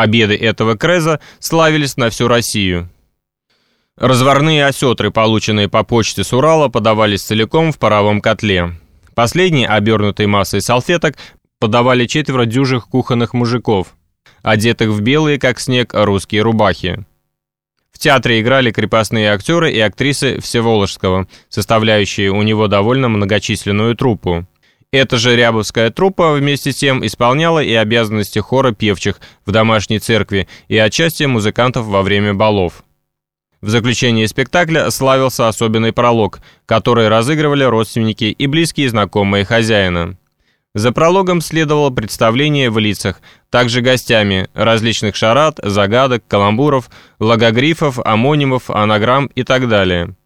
Обеды этого креза славились на всю Россию. Разварные осетры, полученные по почте с Урала, подавались целиком в паровом котле. Последние, обернутые массой салфеток, подавали четверо дюжих кухонных мужиков, одетых в белые, как снег, русские рубахи. В театре играли крепостные актеры и актрисы Всеволожского, составляющие у него довольно многочисленную труппу. Эта же Рябовская труппа вместе с тем исполняла и обязанности хора певчих в домашней церкви и отчасти музыкантов во время балов. В заключение спектакля славился особенный пролог, который разыгрывали родственники и близкие знакомые хозяина. За прологом следовало представление в лицах, также гостями различных шарат, загадок, каламбуров, логогрифов, амонимов, анаграмм и так далее.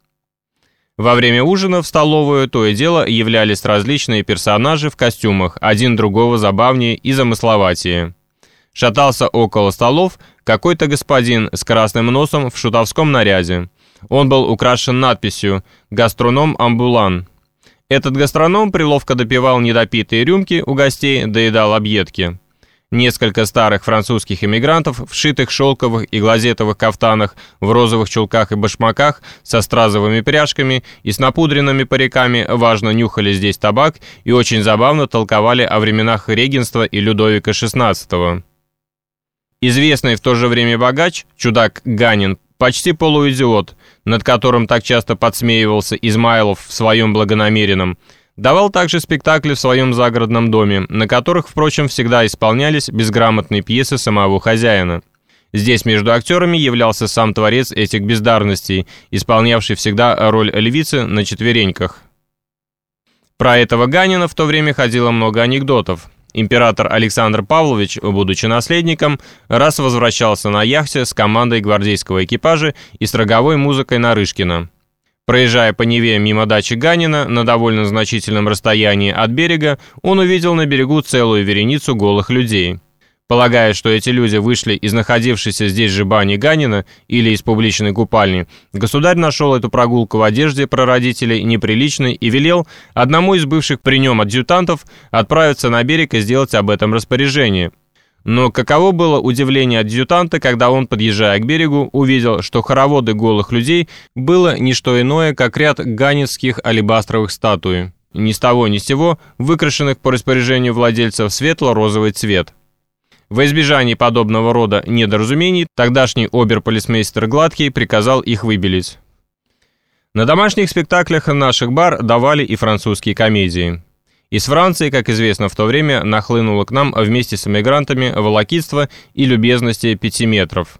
Во время ужина в столовую то и дело являлись различные персонажи в костюмах, один другого забавнее и замысловатее. Шатался около столов какой-то господин с красным носом в шутовском наряде. Он был украшен надписью «Гастроном Амбулан». Этот гастроном приловко допивал недопитые рюмки у гостей, доедал объедки. Несколько старых французских эмигрантов в шитых шелковых и глазетовых кафтанах, в розовых чулках и башмаках, со стразовыми пряжками и с напудренными париками важно нюхали здесь табак и очень забавно толковали о временах регенства и Людовика XVI. Известный в то же время богач, чудак Ганин, почти полуидиот, над которым так часто подсмеивался Измайлов в своем благонамеренном, давал также спектакли в своем загородном доме, на которых, впрочем, всегда исполнялись безграмотные пьесы самого хозяина. Здесь между актерами являлся сам творец этих бездарностей, исполнявший всегда роль львицы на четвереньках. Про этого Ганина в то время ходило много анекдотов. Император Александр Павлович, будучи наследником, раз возвращался на яхте с командой гвардейского экипажа и с роговой музыкой Нарышкина. Проезжая по Неве мимо дачи Ганина на довольно значительном расстоянии от берега, он увидел на берегу целую вереницу голых людей. Полагая, что эти люди вышли из находившейся здесь же бани Ганина или из публичной купальни, государь нашел эту прогулку в одежде прародителей неприличной и велел одному из бывших при нем адъютантов отправиться на берег и сделать об этом распоряжение. Но каково было удивление адъютанта, когда он, подъезжая к берегу, увидел, что хороводы голых людей было не что иное, как ряд ганевских алебастровых статуй, ни с того ни с сего, выкрашенных по распоряжению владельцев светло-розовый цвет. Во избежание подобного рода недоразумений тогдашний оберполисмейстер Гладкий приказал их выбелить. На домашних спектаклях наших бар давали и французские комедии. Из Франции, как известно в то время, нахлынуло к нам вместе с эмигрантами волокитство и любезности пяти метров.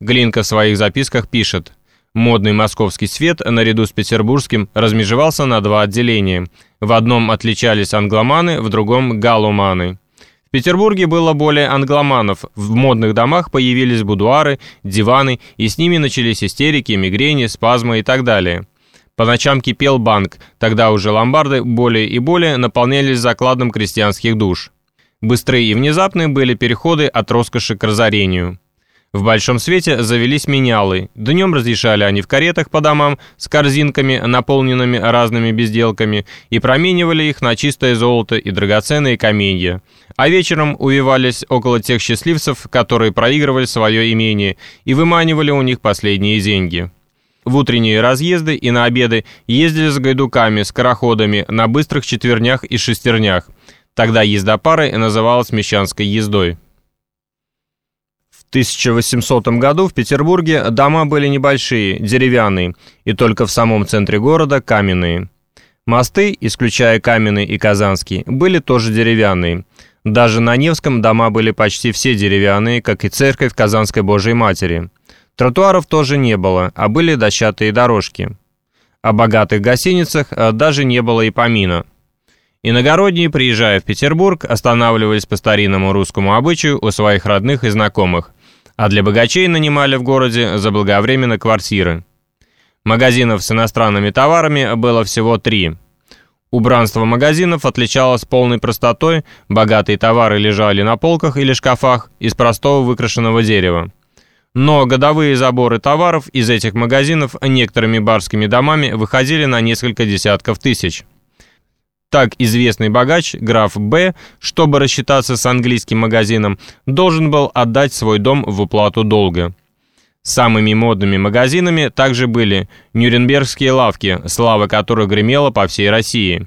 Глинка в своих записках пишет «Модный московский свет наряду с петербургским размежевался на два отделения. В одном отличались англоманы, в другом галуманы». В Петербурге было более англоманов, в модных домах появились будуары, диваны, и с ними начались истерики, мигрени, спазмы и так далее. По ночам кипел банк, тогда уже ломбарды более и более наполнялись закладом крестьянских душ. Быстрые и внезапные были переходы от роскоши к разорению. В большом свете завелись менялы. Днем разрешали они в каретах по домам с корзинками, наполненными разными безделками, и променивали их на чистое золото и драгоценные каменья. А вечером увивались около тех счастливцев, которые проигрывали свое имение, и выманивали у них последние деньги. В утренние разъезды и на обеды ездили с гайдуками, скороходами, на быстрых четвернях и шестернях. Тогда езда парой называлась мещанской ездой. 1800 году в Петербурге дома были небольшие, деревянные, и только в самом центре города каменные. Мосты, исключая каменный и казанский, были тоже деревянные. Даже на Невском дома были почти все деревянные, как и церковь Казанской Божией Матери. Тротуаров тоже не было, а были дощатые дорожки. О богатых гостиницах э, даже не было и помина. Иногородние, приезжая в Петербург, останавливались по старинному русскому обычаю у своих родных и знакомых а для богачей нанимали в городе заблаговременно квартиры. Магазинов с иностранными товарами было всего три. Убранство магазинов отличалось полной простотой, богатые товары лежали на полках или шкафах из простого выкрашенного дерева. Но годовые заборы товаров из этих магазинов некоторыми барскими домами выходили на несколько десятков тысяч. Так известный богач, граф Б, чтобы рассчитаться с английским магазином, должен был отдать свой дом в уплату долга. Самыми модными магазинами также были нюрнбергские лавки, слава которых гремела по всей России.